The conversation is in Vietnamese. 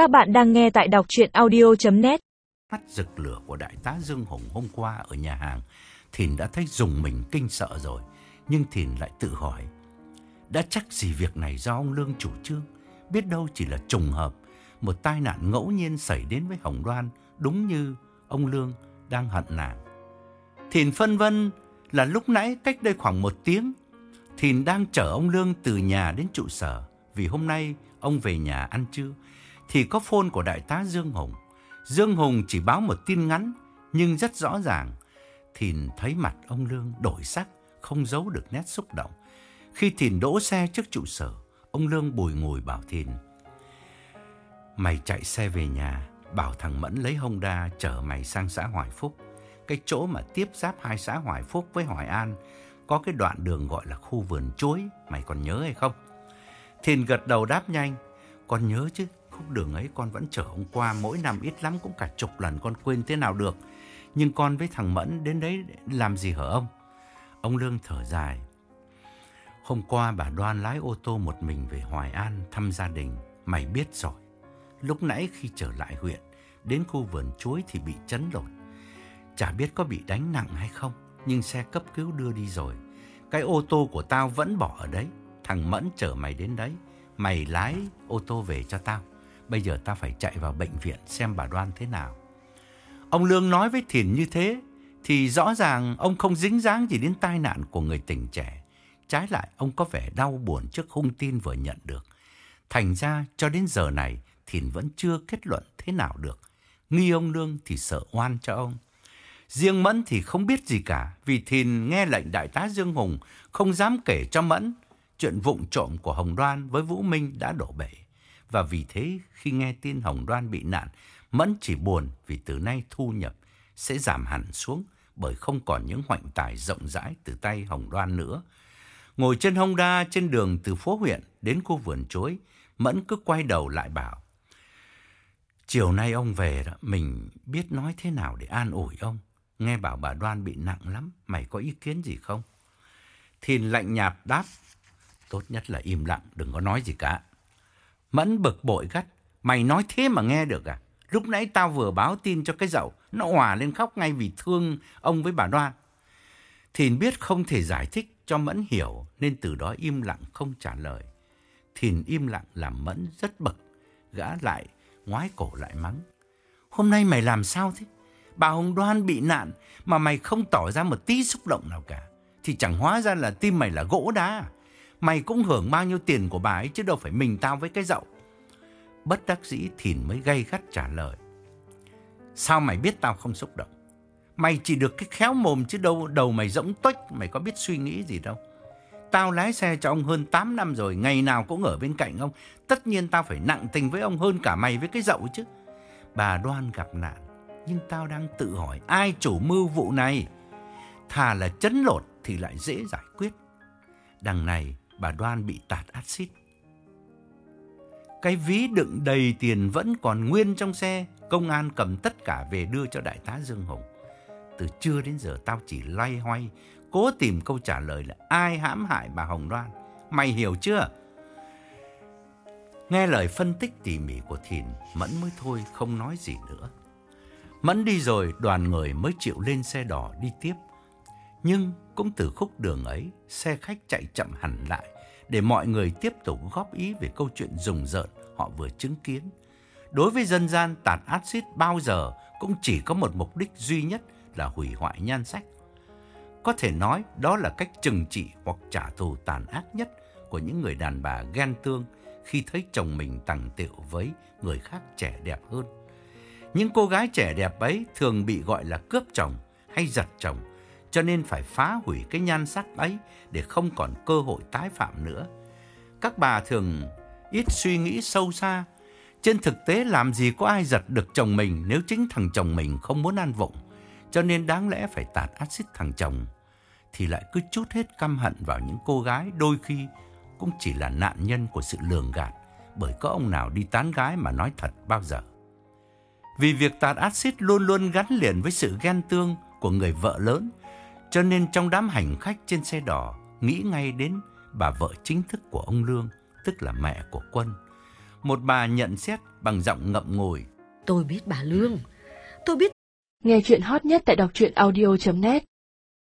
Các bạn đang nghe tại đọc chuyện audio.net Mắt rực lửa của đại tá Dương Hùng hôm qua ở nhà hàng, Thìn đã thấy dùng mình kinh sợ rồi. Nhưng Thìn lại tự hỏi, đã chắc gì việc này do ông Lương chủ trương, biết đâu chỉ là trùng hợp, một tai nạn ngẫu nhiên xảy đến với Hồng Đoan, đúng như ông Lương đang hận nàng. Thìn phân vân là lúc nãy cách đây khoảng một tiếng, Thìn đang chở ông Lương từ nhà đến trụ sở, vì hôm nay ông về nhà ăn trưa, thì có phone của đại tá Dương Hùng. Dương Hùng chỉ báo một tin ngắn, nhưng rất rõ ràng. Thìn thấy mặt ông Lương đổi sắc, không giấu được nét xúc động. Khi Thìn đỗ xe trước trụ sở, ông Lương bùi ngồi bảo Thìn. Mày chạy xe về nhà, bảo thằng Mẫn lấy Honda chở mày sang xã Hoài Phúc. Cái chỗ mà tiếp giáp hai xã Hoài Phúc với Hoài An, có cái đoạn đường gọi là khu vườn chuối, mày còn nhớ hay không? Thìn gật đầu đáp nhanh, con nhớ chứ, khúc đường ấy con vẫn chở ông qua mỗi năm ít lắm cũng cả chục lần con quên thế nào được. Nhưng con với thằng Mẫn đến đấy làm gì hả ông? Ông Lương thở dài. Hôm qua bà Đoan lái ô tô một mình về Hoài An thăm gia đình, mày biết rồi. Lúc nãy khi trở lại huyện, đến khu vườn chuối thì bị chấn lột. Chả biết có bị đánh nặng hay không, nhưng xe cấp cứu đưa đi rồi. Cái ô tô của tao vẫn bỏ ở đấy, thằng Mẫn chở mày đến đấy. Mày lái ô tô về cho tao. Bây giờ ta phải chạy vào bệnh viện xem bà Đoan thế nào. Ông Lương nói với Thìn như thế, thì rõ ràng ông không dính dáng gì đến tai nạn của người tình trẻ. Trái lại, ông có vẻ đau buồn trước hung tin vừa nhận được. Thành ra, cho đến giờ này, Thìn vẫn chưa kết luận thế nào được. Nghi ông Lương thì sợ oan cho ông. Riêng Mẫn thì không biết gì cả, vì Thìn nghe lệnh đại tá Dương Hùng không dám kể cho Mẫn chuyện vụng trộm của Hồng Đoan với Vũ Minh đã đổ bể. Và vì thế khi nghe tin Hồng Đoan bị nạn, Mẫn chỉ buồn vì từ nay thu nhập sẽ giảm hẳn xuống bởi không còn những hoạnh tài rộng rãi từ tay Hồng Đoan nữa. Ngồi trên hông đa trên đường từ phố huyện đến khu vườn chuối, Mẫn cứ quay đầu lại bảo. Chiều nay ông về đó, mình biết nói thế nào để an ủi ông. Nghe bảo bà Đoan bị nặng lắm, mày có ý kiến gì không? Thìn lạnh nhạt đáp. Tốt nhất là im lặng, đừng có nói gì cả. Mẫn bực bội gắt. Mày nói thế mà nghe được à? Lúc nãy tao vừa báo tin cho cái dậu, nó hòa lên khóc ngay vì thương ông với bà Đoan. Thìn biết không thể giải thích cho Mẫn hiểu nên từ đó im lặng không trả lời. Thìn im lặng làm Mẫn rất bực, gã lại ngoái cổ lại mắng. Hôm nay mày làm sao thế? Bà Hồng Đoan bị nạn mà mày không tỏ ra một tí xúc động nào cả. Thì chẳng hóa ra là tim mày là gỗ đá à? Mày cũng hưởng bao nhiêu tiền của bà ấy chứ đâu phải mình tao với cái dậu. Bất đắc dĩ Thìn mới gay gắt trả lời. Sao mày biết tao không xúc động? Mày chỉ được cái khéo mồm chứ đâu đầu mày rỗng tuếch, mày có biết suy nghĩ gì đâu. Tao lái xe cho ông hơn 8 năm rồi, ngày nào cũng ở bên cạnh ông. Tất nhiên tao phải nặng tình với ông hơn cả mày với cái dậu chứ. Bà Đoan gặp nạn, nhưng tao đang tự hỏi ai chủ mưu vụ này. Thà là chấn lột thì lại dễ giải quyết. Đằng này, bà Đoan bị tạt axit. Cái ví đựng đầy tiền vẫn còn nguyên trong xe, công an cầm tất cả về đưa cho đại tá Dương Hùng. Từ trưa đến giờ tao chỉ loay hoay, cố tìm câu trả lời là ai hãm hại bà Hồng Đoan. Mày hiểu chưa? Nghe lời phân tích tỉ mỉ của Thìn, Mẫn mới thôi không nói gì nữa. Mẫn đi rồi, đoàn người mới chịu lên xe đỏ đi tiếp. Nhưng cũng từ khúc đường ấy, xe khách chạy chậm hẳn lại để mọi người tiếp tục góp ý về câu chuyện rùng rợn họ vừa chứng kiến. Đối với dân gian, tạt axit bao giờ cũng chỉ có một mục đích duy nhất là hủy hoại nhan sắc. Có thể nói đó là cách trừng trị hoặc trả thù tàn ác nhất của những người đàn bà ghen tương khi thấy chồng mình tằng tiệu với người khác trẻ đẹp hơn. Những cô gái trẻ đẹp ấy thường bị gọi là cướp chồng hay giật chồng cho nên phải phá hủy cái nhan sắc ấy để không còn cơ hội tái phạm nữa. Các bà thường ít suy nghĩ sâu xa. Trên thực tế, làm gì có ai giật được chồng mình nếu chính thằng chồng mình không muốn ăn vụng. Cho nên đáng lẽ phải tạt axit thằng chồng. Thì lại cứ chút hết căm hận vào những cô gái đôi khi cũng chỉ là nạn nhân của sự lường gạt. Bởi có ông nào đi tán gái mà nói thật bao giờ. Vì việc tạt axit luôn luôn gắn liền với sự ghen tương của người vợ lớn cho nên trong đám hành khách trên xe đỏ nghĩ ngay đến bà vợ chính thức của ông Lương, tức là mẹ của Quân. Một bà nhận xét bằng giọng ngậm ngùi. Tôi biết bà Lương. Tôi biết. Nghe chuyện hot nhất tại đọc truyện audio.net